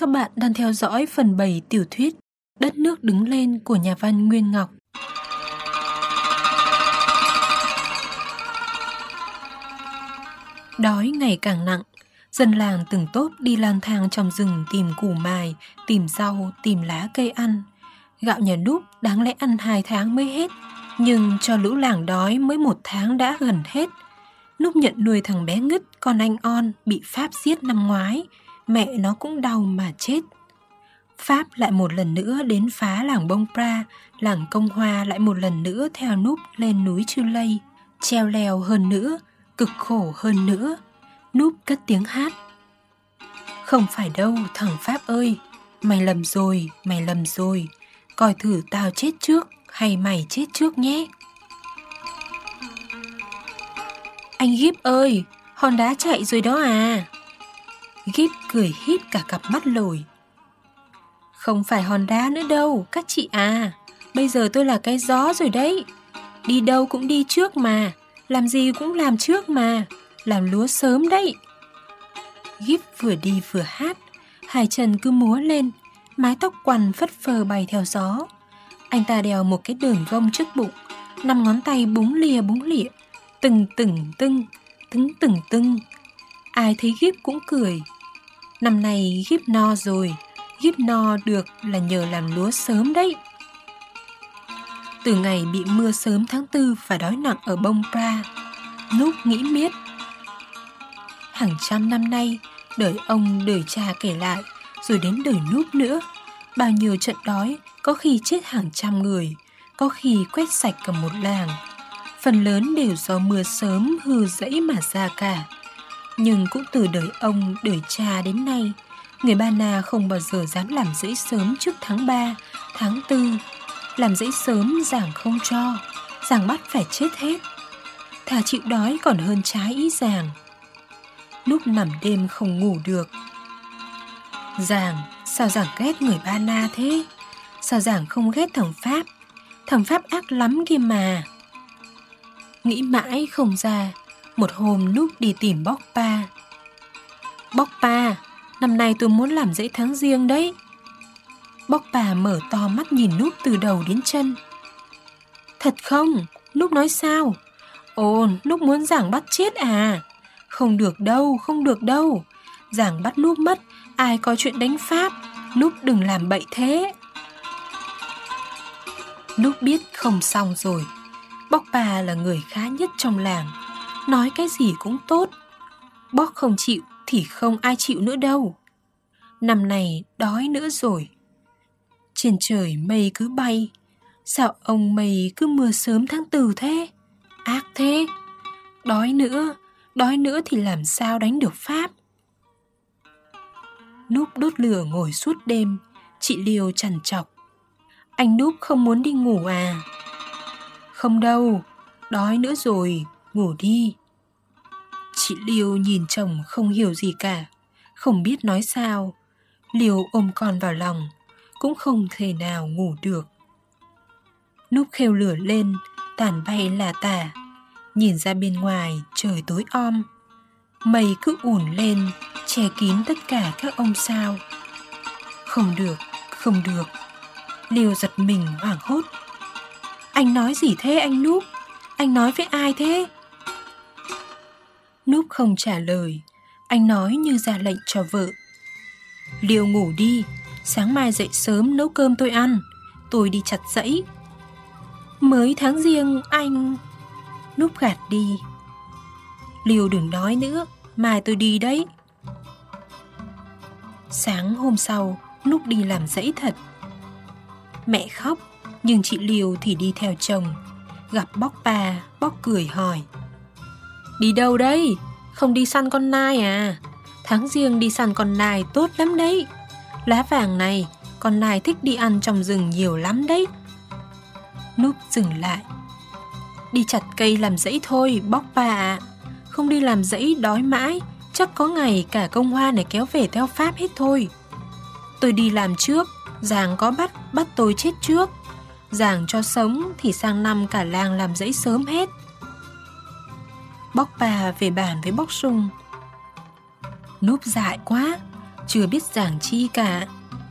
Các bạn đang theo dõi phần 7 tiểu thuyết Đất nước đứng lên của nhà văn Nguyên Ngọc. Đói ngày càng nặng, dân làng từng tốt đi lang thang trong rừng tìm củ mài, tìm rau, tìm lá cây ăn. Gạo nhà đúc đáng lẽ ăn hai tháng mới hết, nhưng cho lũ làng đói mới một tháng đã gần hết. Núp nhận nuôi thằng bé ngứt con anh On bị Pháp giết năm ngoái, mẹ nó cũng đau mà chết. Pháp lại một lần nữa đến phá làng Bông Pra, làng Công Hoa lại một lần nữa theo núp lên núi Chư Lây, treo leo hơn nữa, cực khổ hơn nữa. Núp cất tiếng hát. Không phải đâu thằng Pháp ơi, mày lầm rồi, mày lầm rồi, coi thử tao chết trước hay mày chết trước nhé. Anh Gíp ơi, hòn đá chạy rồi đó à. Gíp cười hít cả cặp mắt lồi. Không phải hòn đá nữa đâu, các chị à. Bây giờ tôi là cái gió rồi đấy. Đi đâu cũng đi trước mà, làm gì cũng làm trước mà, làm lúa sớm đấy. Gíp vừa đi vừa hát, hai chân cứ múa lên, mái tóc quằn phất phơ bay theo gió. Anh ta đèo một cái đường gông trước bụng, năm ngón tay búng lìa búng lịa, từng từng tưng, tứng từng tưng. Ai thấy Gíp cũng cười. Năm nay Gíp no rồi, Gíp no được là nhờ làm lúa sớm đấy. Từ ngày bị mưa sớm tháng tư và đói nặng ở bông pra, Núp nghĩ miết. Hàng trăm năm nay, đời ông đời cha kể lại, rồi đến đời Núp nữa. Bao nhiêu trận đói, có khi chết hàng trăm người, có khi quét sạch cả một làng phần lớn đều do mưa sớm hư dẫy mà ra cả. Nhưng cũng từ đời ông, đời cha đến nay, người Ba Na không bao giờ dám làm dãy sớm trước tháng 3, tháng 4. Làm dãy sớm giảng không cho, giảng bắt phải chết hết. Thà chịu đói còn hơn trái ý giảng. Lúc nằm đêm không ngủ được. Giảng, sao giảng ghét người Ba Na thế? Sao giảng không ghét thằng Pháp? Thằng Pháp ác lắm kia mà. Nghĩ mãi không ra một hôm núp đi tìm bóc pa. Bóc pa Năm nay tôi muốn làm dãy tháng riêng đấy. Bóc pa mở to mắt nhìn núp từ đầu đến chân. Thật không? Núp nói sao? Ồ, núp muốn giảng bắt chết à? Không được đâu, không được đâu. Giảng bắt núp mất Ai có chuyện đánh Pháp? Núp đừng làm bậy thế. Núp biết không xong rồi. Bóc bà là người khá nhất trong làng. Nói cái gì cũng tốt. Bóc không chịu thì không ai chịu nữa đâu. Năm này đói nữa rồi. Trên trời mây cứ bay. Sao ông mây cứ mưa sớm tháng tư thế? Ác thế. Đói nữa Đói nữa thì làm sao đánh được Pháp? Núp đốt lửa ngồi suốt đêm Chị Liêu trằn trọc. Anh Núp không muốn đi ngủ à? Không đâu, đói nữa rồi, ngủ đi. Chị Liêu nhìn chồng không hiểu gì cả, không biết nói sao. Liêu ôm con vào lòng, cũng không thể nào ngủ được. Núp khêu lửa lên, tàn bay là tả. Nhìn ra bên ngoài trời tối om. Mây cứ ủn lên, che kín tất cả các ông sao. Không được, không được. Liêu giật mình hoảng hốt anh nói gì thế anh Núp? Anh nói với ai thế? Núp không trả lời. Anh nói như ra lệnh cho vợ. Liêu ngủ đi. Sáng mai dậy sớm nấu cơm tôi ăn. Tôi đi chặt dãy. Mới tháng riêng anh Núp gạt đi. Liêu đừng nói nữa. Mai tôi đi đấy. Sáng hôm sau Núp đi làm dãy thật. Mẹ khóc nhưng chị Liều thì đi theo chồng. Gặp bóc bà, bóc cười hỏi. Đi đâu đấy? Không đi săn con nai à? Tháng riêng đi săn con nai tốt lắm đấy. Lá vàng này, con nai thích đi ăn trong rừng nhiều lắm đấy. Núp dừng lại. Đi chặt cây làm rẫy thôi, bóc bà ạ. Không đi làm rẫy đói mãi. Chắc có ngày cả công hoa này kéo về theo Pháp hết thôi. Tôi đi làm trước Giàng có bắt, bắt tôi chết trước. Giàng cho sống thì sang năm cả làng làm dãy sớm hết. Bóc bà về bàn với bóc sung. Núp dại quá, chưa biết giảng chi cả.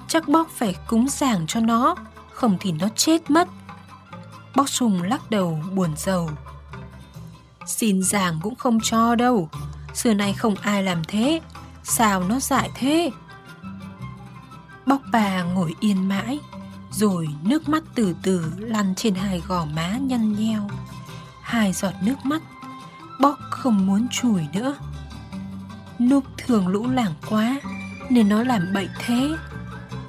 Chắc bóc phải cúng giảng cho nó, Không thì nó chết mất. Bóc sùng lắc đầu buồn rầu. Xin giảng cũng không cho đâu, Xưa nay không ai làm thế. Sao nó dại thế? Bóc bà ngồi yên mãi, Rồi nước mắt từ từ lăn trên hai gò má nhăn nheo. Hai giọt nước mắt Bóc không muốn chùi nữa. Núp thường lũ lảng quá Nên nó làm bậy thế.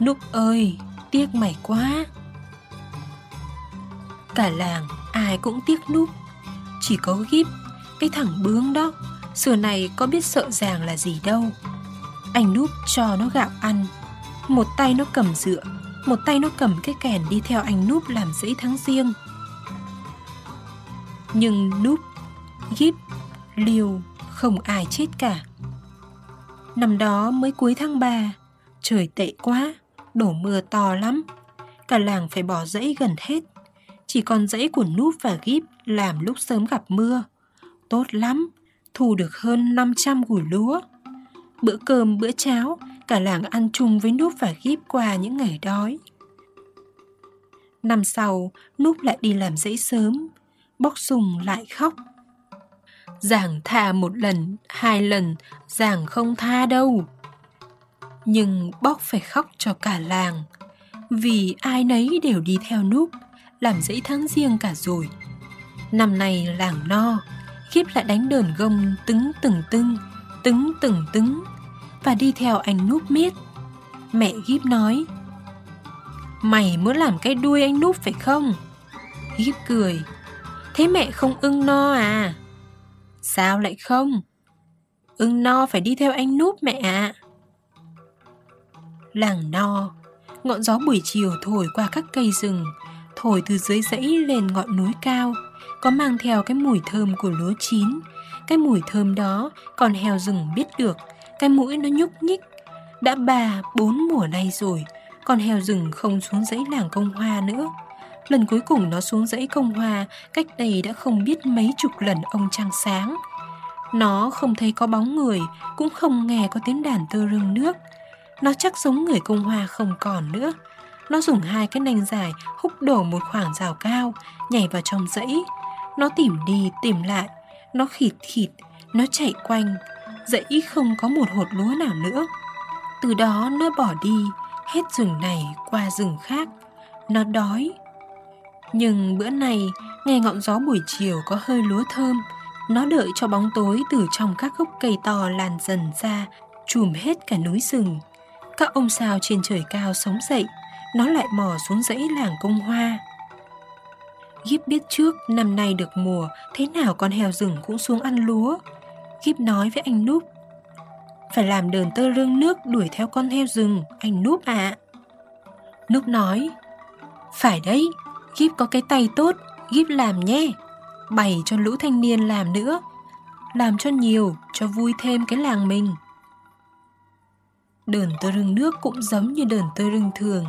Núp ơi Tiếc mày quá. Cả làng ai cũng tiếc Núp Chỉ có Gíp Cái thằng bướng đó Xưa này có biết sợ ràng là gì đâu. Anh Núp cho nó gạo ăn. Một tay nó cầm dựa Một tay nó cầm cái kèn đi theo anh Núp làm dãy tháng riêng. Nhưng Núp, Gíp, liều không ai chết cả. Năm đó mới cuối tháng 3 Trời tệ quá Đổ mưa to lắm. Cả làng phải bỏ dãy gần hết. Chỉ còn dãy của Núp và Gíp Làm lúc sớm gặp mưa. Tốt lắm Thu được hơn 500 gùi lúa. Bữa cơm bữa cháo Cả làng ăn chung với Núp và Gíp qua những ngày đói. Năm sau Núp lại đi làm dãy sớm. Bóc sùng lại khóc. Giảng tha một lần, hai lần, giảng không tha đâu. Nhưng bóc phải khóc cho cả làng, vì ai nấy đều đi theo núp, làm dãy tháng riêng cả rồi. Năm nay làng no, khiếp lại đánh đờn gông tứng từng tưng, tứng từng tứng, và đi theo anh núp miết. Mẹ Gíp nói, Mày muốn làm cái đuôi anh núp phải không? Gíp cười, Thế mẹ không ưng no à? Sao lại không? Ưng no phải đi theo anh núp mẹ ạ. Làng no, ngọn gió buổi chiều thổi qua các cây rừng, thổi từ dưới dãy lên ngọn núi cao, có mang theo cái mùi thơm của lúa chín. Cái mùi thơm đó còn heo rừng biết được, cái mũi nó nhúc nhích. Đã ba, bốn mùa nay rồi, còn heo rừng không xuống dãy làng công hoa nữa. Lần cuối cùng nó xuống dãy công hoa cách đây đã không biết mấy chục lần ông trăng sáng. Nó không thấy có bóng người, cũng không nghe có tiếng đàn tơ rưng nước. Nó chắc giống người công hoa không còn nữa. Nó dùng hai cái nanh dài húc đổ một khoảng rào cao, nhảy vào trong dãy. Nó tìm đi tìm lại, nó khịt khịt, nó chạy quanh. Dãy không có một hột lúa nào nữa. Từ đó nó bỏ đi, hết rừng này qua rừng khác. Nó đói, nhưng bữa này, nghe ngọn gió buổi chiều có hơi lúa thơm, nó đợi cho bóng tối từ trong các gốc cây to lan dần ra, trùm hết cả núi rừng. Các ông sao trên trời cao sống dậy, nó lại mò xuống dãy làng công hoa. Gíp biết trước năm nay được mùa, thế nào con heo rừng cũng xuống ăn lúa. Gíp nói với anh Núp, phải làm đờn tơ rương nước đuổi theo con heo rừng, anh Núp ạ. À. Núp nói, phải đấy, Gíp có cái tay tốt, Gíp làm nhé. Bày cho lũ thanh niên làm nữa. Làm cho nhiều, cho vui thêm cái làng mình. Đờn tơ rừng nước cũng giống như đờn tơ rừng thường.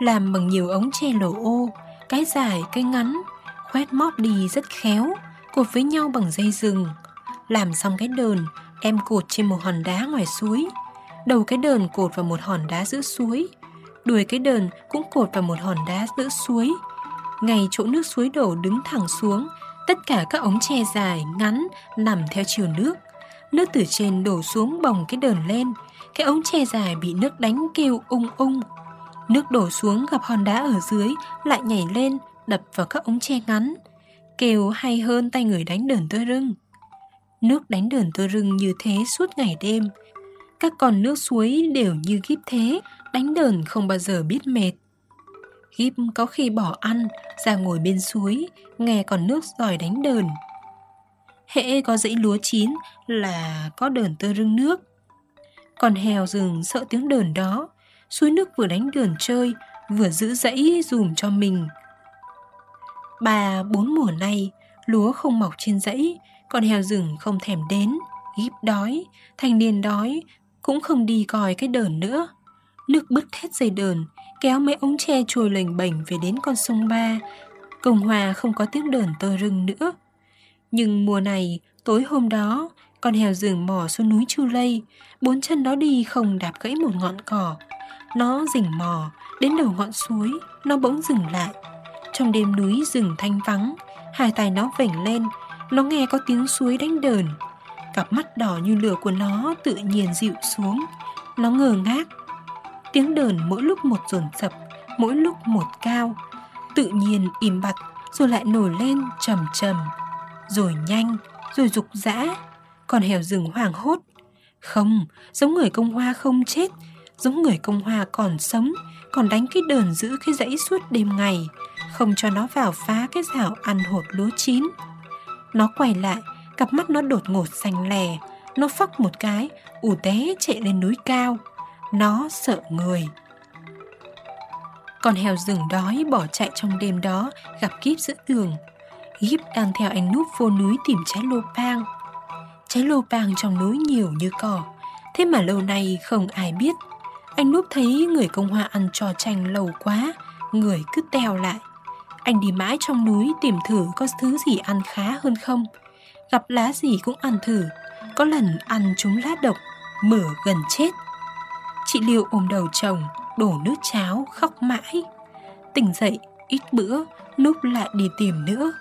Làm bằng nhiều ống tre lỗ ô, cái dài, cái ngắn, khoét móp đi rất khéo, cột với nhau bằng dây rừng. Làm xong cái đờn, em cột trên một hòn đá ngoài suối. Đầu cái đờn cột vào một hòn đá giữa suối. Đuôi cái đờn cũng cột vào một hòn đá giữa suối ngay chỗ nước suối đổ đứng thẳng xuống, tất cả các ống tre dài, ngắn nằm theo chiều nước. Nước từ trên đổ xuống bồng cái đờn lên, cái ống tre dài bị nước đánh kêu ung ung. Nước đổ xuống gặp hòn đá ở dưới, lại nhảy lên, đập vào các ống tre ngắn. Kêu hay hơn tay người đánh đờn tơ rưng. Nước đánh đờn tơ rưng như thế suốt ngày đêm. Các con nước suối đều như kíp thế, đánh đờn không bao giờ biết mệt. Gíp có khi bỏ ăn, ra ngồi bên suối, nghe còn nước giỏi đánh đờn. Hễ có dãy lúa chín là có đờn tơ rưng nước. Còn hèo rừng sợ tiếng đờn đó, suối nước vừa đánh đờn chơi, vừa giữ dãy dùm cho mình. Ba bốn mùa nay, lúa không mọc trên dãy, còn heo rừng không thèm đến, gíp đói, thanh niên đói, cũng không đi coi cái đờn nữa. Nước bứt hết dây đờn, kéo mấy ống tre trôi lềnh bềnh về đến con sông Ba. Công Hòa không có tiếng đờn tơ rưng nữa. Nhưng mùa này, tối hôm đó, Con heo rừng mò xuống núi Chu Lây, bốn chân nó đi không đạp gãy một ngọn cỏ. Nó rình mò, đến đầu ngọn suối, nó bỗng dừng lại. Trong đêm núi rừng thanh vắng, hai tay nó vểnh lên, nó nghe có tiếng suối đánh đờn. Cặp mắt đỏ như lửa của nó tự nhiên dịu xuống, nó ngờ ngác. Tiếng đờn mỗi lúc một dồn dập, mỗi lúc một cao, tự nhiên im bặt rồi lại nổi lên trầm trầm, rồi nhanh, rồi rục rã. Còn hẻo rừng hoảng hốt. Không, giống người công hoa không chết, giống người công hoa còn sống, còn đánh cái đờn giữ cái dãy suốt đêm ngày, không cho nó vào phá cái rào ăn hột lúa chín. Nó quay lại, cặp mắt nó đột ngột xanh lè, nó phóc một cái, ủ té chạy lên núi cao. Nó sợ người. Con heo rừng đói bỏ chạy trong đêm đó gặp Kíp giữa đường. Kíp đang theo anh núp vô núi tìm trái lô pang. Trái lô pang trong núi nhiều như cỏ, thế mà lâu nay không ai biết. Anh núp thấy người công hoa ăn trò chanh lâu quá, người cứ teo lại. Anh đi mãi trong núi tìm thử có thứ gì ăn khá hơn không. Gặp lá gì cũng ăn thử, có lần ăn chúng lá độc, mở gần chết. Chị Liêu ôm đầu chồng, đổ nước cháo, khóc mãi. Tỉnh dậy, ít bữa, núp lại đi tìm nữa.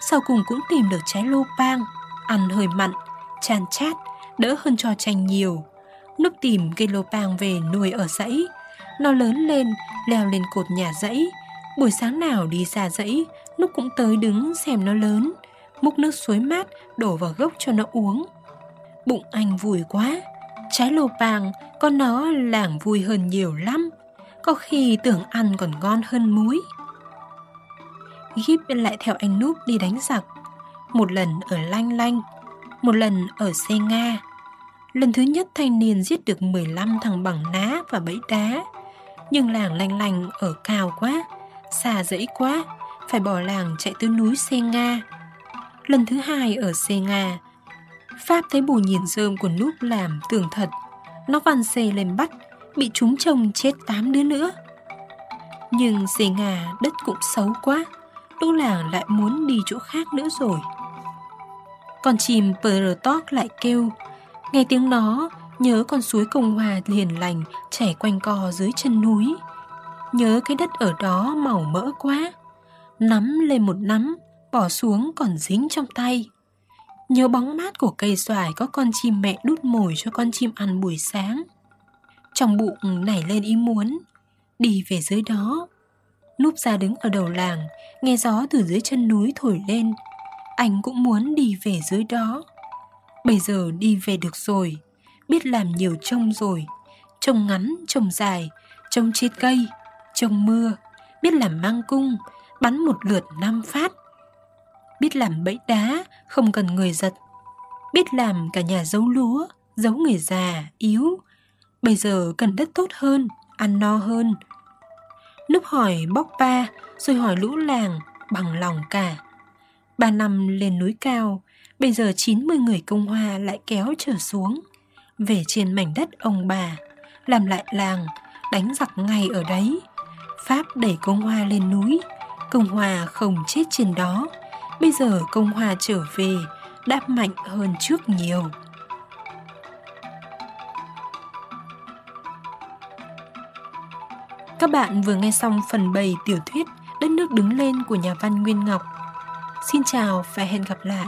Sau cùng cũng tìm được trái lô pang, ăn hơi mặn, chan chát, đỡ hơn cho chanh nhiều. Núp tìm cây lô pang về nuôi ở dãy. Nó lớn lên, leo lên cột nhà dãy. Buổi sáng nào đi ra dãy, Núp cũng tới đứng xem nó lớn. Múc nước suối mát đổ vào gốc cho nó uống. Bụng anh vui quá. Trái lô vàng, con nó làng vui hơn nhiều lắm. Có khi tưởng ăn còn ngon hơn muối. Gíp lại theo anh Núp đi đánh giặc. Một lần ở Lanh Lanh, một lần ở Xê Nga. Lần thứ nhất thanh niên giết được 15 thằng bằng ná và bẫy đá. Nhưng làng Lanh Lanh ở cao quá, xa dãy quá, phải bỏ làng chạy tới núi Xê Nga. Lần thứ hai ở Xê Nga, Pháp thấy bù nhìn rơm của Núp làm tưởng thật. Nó văn xê lên bắt, bị chúng chồng chết tám đứa nữa. Nhưng Xê ngà đất cũng xấu quá, lúc làng lại muốn đi chỗ khác nữa rồi. Con chim Pertok lại kêu, nghe tiếng nó, nhớ con suối Công Hòa liền lành chảy quanh co dưới chân núi. Nhớ cái đất ở đó màu mỡ quá. Nắm lên một nắm, bỏ xuống còn dính trong tay. Nhớ bóng mát của cây xoài có con chim mẹ đút mồi cho con chim ăn buổi sáng. Trong bụng nảy lên ý muốn, đi về dưới đó. Núp ra đứng ở đầu làng, nghe gió từ dưới chân núi thổi lên. Anh cũng muốn đi về dưới đó. Bây giờ đi về được rồi, biết làm nhiều trông rồi. Trông ngắn, trông dài, trông chết cây, trông mưa, biết làm mang cung, bắn một lượt năm phát biết làm bẫy đá, không cần người giật. Biết làm cả nhà giấu lúa, giấu người già, yếu. Bây giờ cần đất tốt hơn, ăn no hơn. Núp hỏi bóc ba, rồi hỏi lũ làng, bằng lòng cả. Ba năm lên núi cao, bây giờ 90 người công hoa lại kéo trở xuống. Về trên mảnh đất ông bà, làm lại làng, đánh giặc ngay ở đấy. Pháp đẩy công hoa lên núi, công hoa không chết trên đó Bây giờ công hòa trở về đã mạnh hơn trước nhiều. Các bạn vừa nghe xong phần 7 tiểu thuyết Đất nước đứng lên của nhà văn Nguyên Ngọc. Xin chào và hẹn gặp lại.